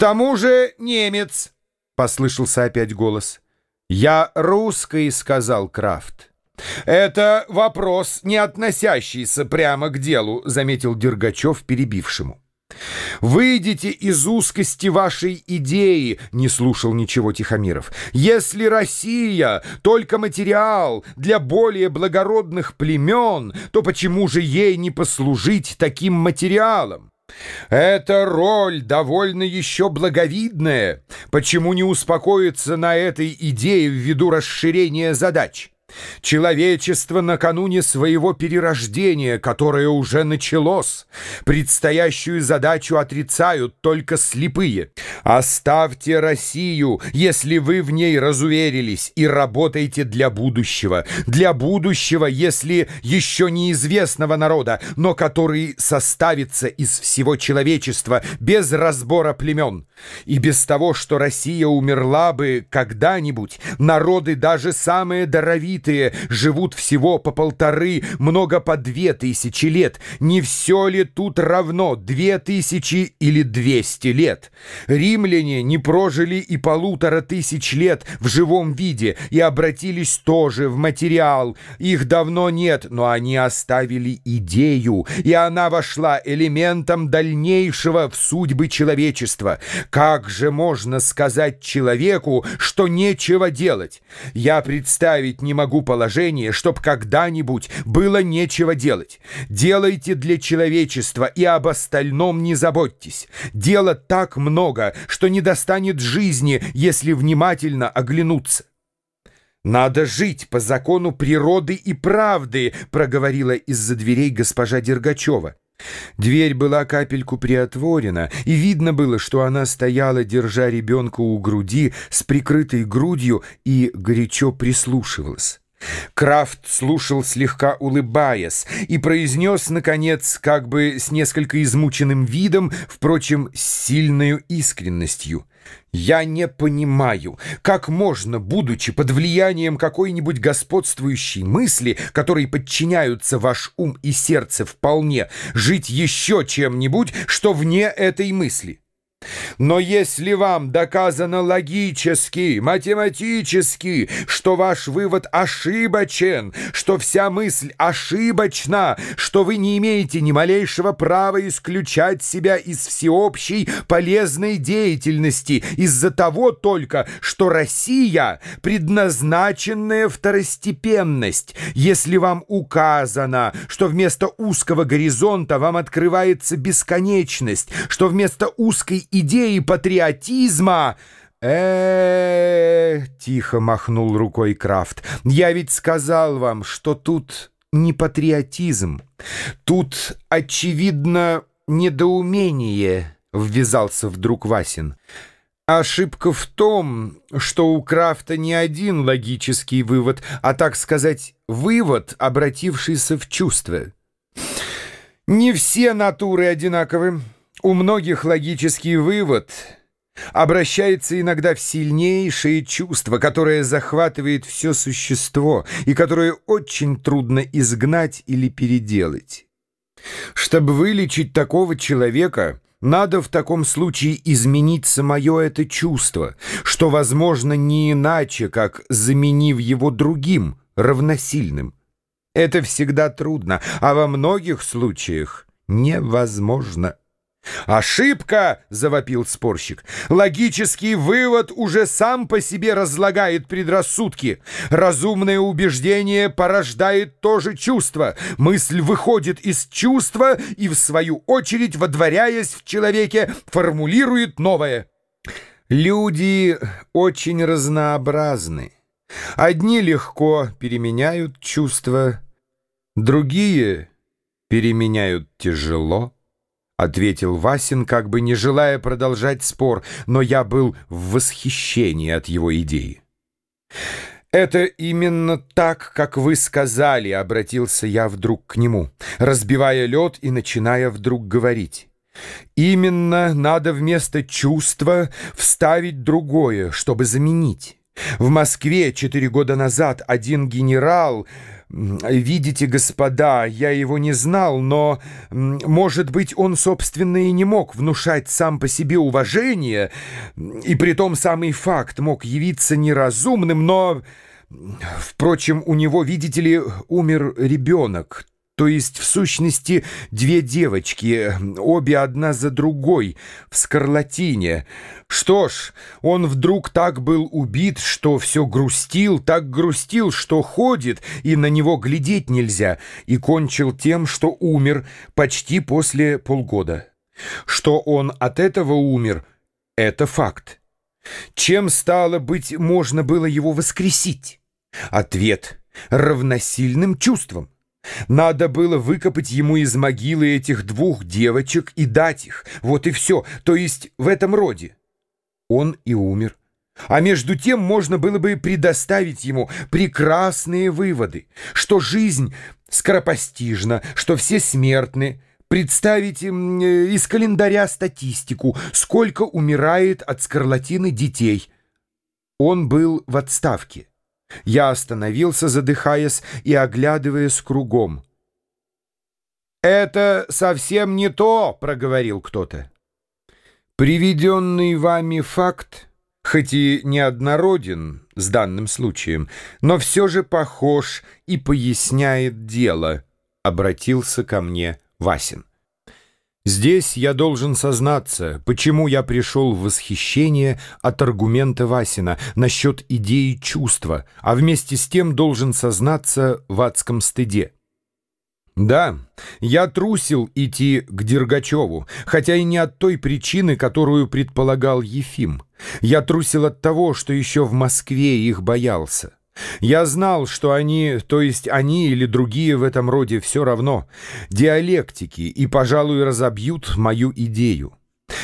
тому же немец», — послышался опять голос. «Я русский», — сказал Крафт. «Это вопрос, не относящийся прямо к делу», — заметил Дергачев перебившему. «Выйдите из узкости вашей идеи», — не слушал ничего Тихомиров. «Если Россия — только материал для более благородных племен, то почему же ей не послужить таким материалом? Эта роль довольно еще благовидная. Почему не успокоиться на этой идее ввиду расширения задач?» Человечество накануне своего перерождения, которое уже началось. Предстоящую задачу отрицают только слепые. Оставьте Россию, если вы в ней разуверились, и работайте для будущего. Для будущего, если еще неизвестного народа, но который составится из всего человечества без разбора племен. И без того, что Россия умерла бы когда-нибудь, народы даже самые даровитые родовитые живут всего по полторы, много по две тысячи лет. Не все ли тут равно две тысячи или двести лет? Римляне не прожили и полутора тысяч лет в живом виде и обратились тоже в материал. Их давно нет, но они оставили идею, и она вошла элементом дальнейшего в судьбы человечества. Как же можно сказать человеку, что нечего делать? Я представить не могу могу положение, чтоб когда-нибудь было нечего делать. Делайте для человечества и об остальном не заботьтесь. Дела так много, что не достанет жизни, если внимательно оглянуться. «Надо жить по закону природы и правды», — проговорила из-за дверей госпожа Дергачева. Дверь была капельку приотворена, и видно было, что она стояла, держа ребенка у груди, с прикрытой грудью и горячо прислушивалась. Крафт слушал, слегка улыбаясь, и произнес, наконец, как бы с несколько измученным видом, впрочем, с сильной искренностью. «Я не понимаю, как можно, будучи под влиянием какой-нибудь господствующей мысли, которой подчиняются ваш ум и сердце вполне, жить еще чем-нибудь, что вне этой мысли?» Но если вам доказано логически, математически, что ваш вывод ошибочен, что вся мысль ошибочна, что вы не имеете ни малейшего права исключать себя из всеобщей полезной деятельности из-за того только, что Россия — предназначенная второстепенность, если вам указано, что вместо узкого горизонта вам открывается бесконечность, что вместо узкой идеи патриотизма э, тихо махнул рукой Крафт. «Я ведь сказал вам, что тут не патриотизм. Тут, очевидно, недоумение», — ввязался вдруг Васин. «Ошибка в том, что у Крафта не один логический вывод, а, так сказать, вывод, обратившийся в чувство. Не все натуры одинаковы». У многих логический вывод обращается иногда в сильнейшее чувство, которое захватывает все существо и которое очень трудно изгнать или переделать. Чтобы вылечить такого человека, надо в таком случае изменить самое это чувство, что возможно не иначе, как заменив его другим, равносильным. Это всегда трудно, а во многих случаях невозможно. «Ошибка!» — завопил спорщик. «Логический вывод уже сам по себе разлагает предрассудки. Разумное убеждение порождает то же чувство. Мысль выходит из чувства и, в свою очередь, водворяясь в человеке, формулирует новое». Люди очень разнообразны. Одни легко переменяют чувства, другие переменяют тяжело. — ответил Васин, как бы не желая продолжать спор, но я был в восхищении от его идеи. «Это именно так, как вы сказали», — обратился я вдруг к нему, разбивая лед и начиная вдруг говорить. «Именно надо вместо чувства вставить другое, чтобы заменить. В Москве четыре года назад один генерал видите, господа, я его не знал, но, может быть, он, собственно, и не мог внушать сам по себе уважение, и при том самый факт мог явиться неразумным, но... Впрочем, у него, видите ли, умер ребенок, то есть, в сущности, две девочки, обе одна за другой, в скарлатине. Что ж, он вдруг так был убит, что все грустил, так грустил, что ходит, и на него глядеть нельзя, и кончил тем, что умер почти после полгода. Что он от этого умер, это факт. Чем, стало быть, можно было его воскресить? Ответ — равносильным чувством. Надо было выкопать ему из могилы этих двух девочек и дать их. Вот и все. То есть в этом роде. Он и умер. А между тем можно было бы предоставить ему прекрасные выводы, что жизнь скоропостижна, что все смертны, представить э, из календаря статистику, сколько умирает от скарлатины детей. Он был в отставке. Я остановился, задыхаясь и оглядываясь кругом. «Это совсем не то», — проговорил кто-то. «Приведенный вами факт, хоть и неоднороден с данным случаем, но все же похож и поясняет дело», — обратился ко мне Васин. Здесь я должен сознаться, почему я пришел в восхищение от аргумента Васина насчет идеи чувства, а вместе с тем должен сознаться в адском стыде. Да, я трусил идти к Дергачеву, хотя и не от той причины, которую предполагал Ефим. Я трусил от того, что еще в Москве их боялся. Я знал, что они, то есть они или другие в этом роде, все равно, диалектики и, пожалуй, разобьют мою идею.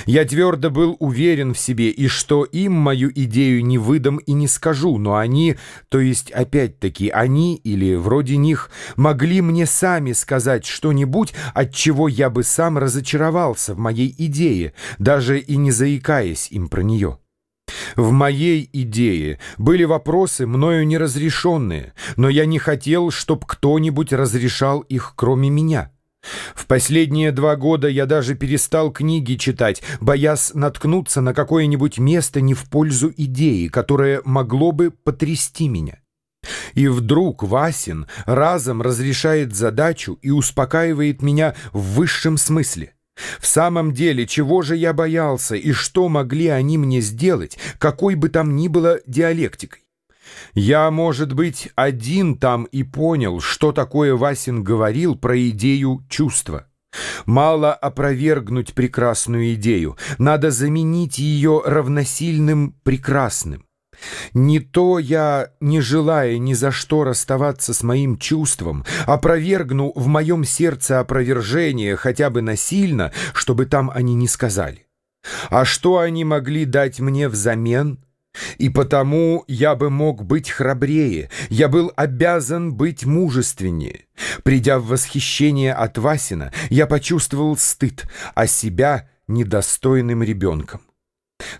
Я твердо был уверен в себе, и что им мою идею не выдам и не скажу, но они, то есть опять-таки они или вроде них, могли мне сами сказать что-нибудь, от чего я бы сам разочаровался в моей идее, даже и не заикаясь им про нее. В моей идее были вопросы, мною неразрешенные, но я не хотел, чтоб кто-нибудь разрешал их, кроме меня. В последние два года я даже перестал книги читать, боясь наткнуться на какое-нибудь место не в пользу идеи, которое могло бы потрясти меня. И вдруг Васин разом разрешает задачу и успокаивает меня в высшем смысле. В самом деле, чего же я боялся и что могли они мне сделать, какой бы там ни было диалектикой? Я, может быть, один там и понял, что такое Васин говорил про идею чувства. Мало опровергнуть прекрасную идею, надо заменить ее равносильным прекрасным. Не то я, не желая ни за что расставаться с моим чувством, опровергну в моем сердце опровержение хотя бы насильно, чтобы там они не сказали. А что они могли дать мне взамен? И потому я бы мог быть храбрее, я был обязан быть мужественнее. Придя в восхищение от Васина, я почувствовал стыд, а себя недостойным ребенком.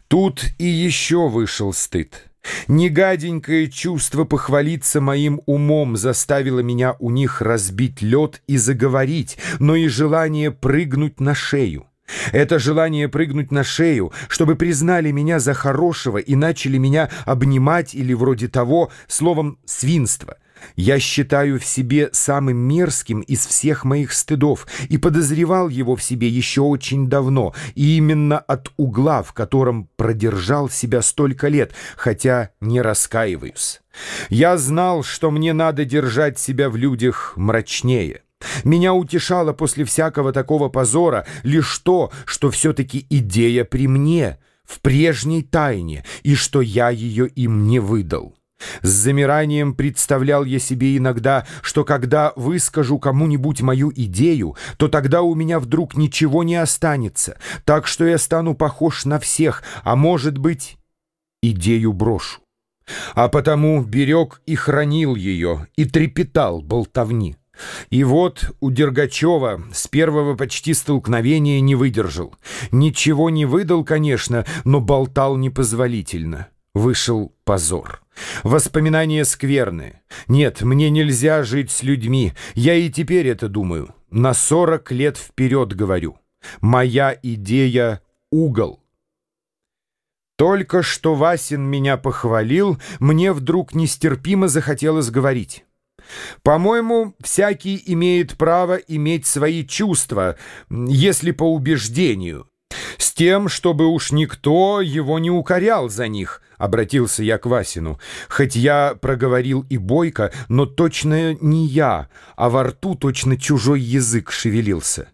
Тут и еще вышел стыд. Негаденькое чувство похвалиться моим умом заставило меня у них разбить лед и заговорить, но и желание прыгнуть на шею. Это желание прыгнуть на шею, чтобы признали меня за хорошего и начали меня обнимать или вроде того, словом, свинство — я считаю в себе самым мерзким из всех моих стыдов и подозревал его в себе еще очень давно, и именно от угла, в котором продержал себя столько лет, хотя не раскаиваюсь. Я знал, что мне надо держать себя в людях мрачнее. Меня утешало после всякого такого позора лишь то, что все-таки идея при мне, в прежней тайне, и что я ее им не выдал. С замиранием представлял я себе иногда, что когда выскажу кому-нибудь мою идею, то тогда у меня вдруг ничего не останется, так что я стану похож на всех, а может быть, идею брошу. А потому берег и хранил ее, и трепетал болтовни. И вот у Дергачева с первого почти столкновения не выдержал. Ничего не выдал, конечно, но болтал непозволительно. Вышел позор. Воспоминания скверные. Нет, мне нельзя жить с людьми. Я и теперь это думаю. На сорок лет вперед говорю. Моя идея — угол. Только что Васин меня похвалил, мне вдруг нестерпимо захотелось говорить. По-моему, всякий имеет право иметь свои чувства, если по убеждению. С тем, чтобы уж никто его не укорял за них, обратился я к Васину. Хоть я проговорил и бойко, но точно не я, а во рту точно чужой язык шевелился.